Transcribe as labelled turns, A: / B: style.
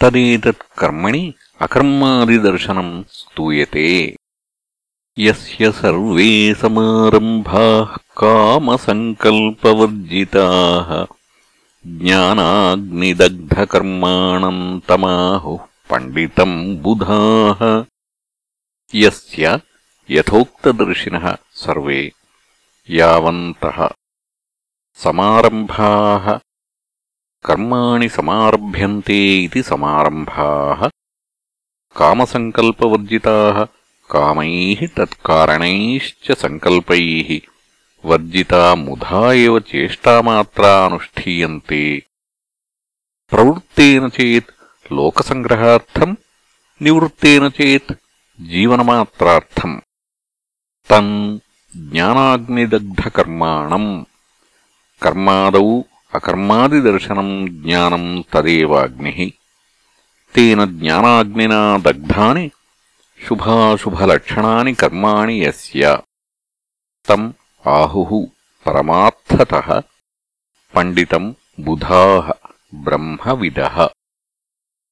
A: तदेतत् कर्मणि अकर्मादिदर्शनम् स्तूयते। यस्य सर्वे समारम्भाः कामसङ्कल्पवर्जिताः। ज्ञानाग्निदग्धकर्माणम् तमाहुः पण्डितम् बुधाः। यस्य यथोक्तदर्शिनः सर्वे यावन्तः समारम्भाः కర్మాణి సమారభ్యంతే ఇది సమారంభాః. కామసంకల్పవర్జితాः. కామైः తత్కారణైశ్చ సంకల్పైః. వర్జితా ముధా ఏవ చేష్టామాత్రా అనుష్ఠీయంతే. ప్రవృత్తేన చేత్ లోకసంగ్రహార్థం నివృత్తేన చేత్ జీవనమాత్రార్థం. తన్ జ్ఞానాగ్నిదగ్ధకర్మాణం. కర్మాదౌ అకర్మాదిదర్శనం జ్ఞానం తదేవాగ్ని. తేన జ్ఞానాగ్నినా దగ్ధాని శుభాశుభలక్షణాని కర్మాణి యస్య. తం ఆహు పరమార్థతः. పండితం బుధాः బ్రహ్మవిదः.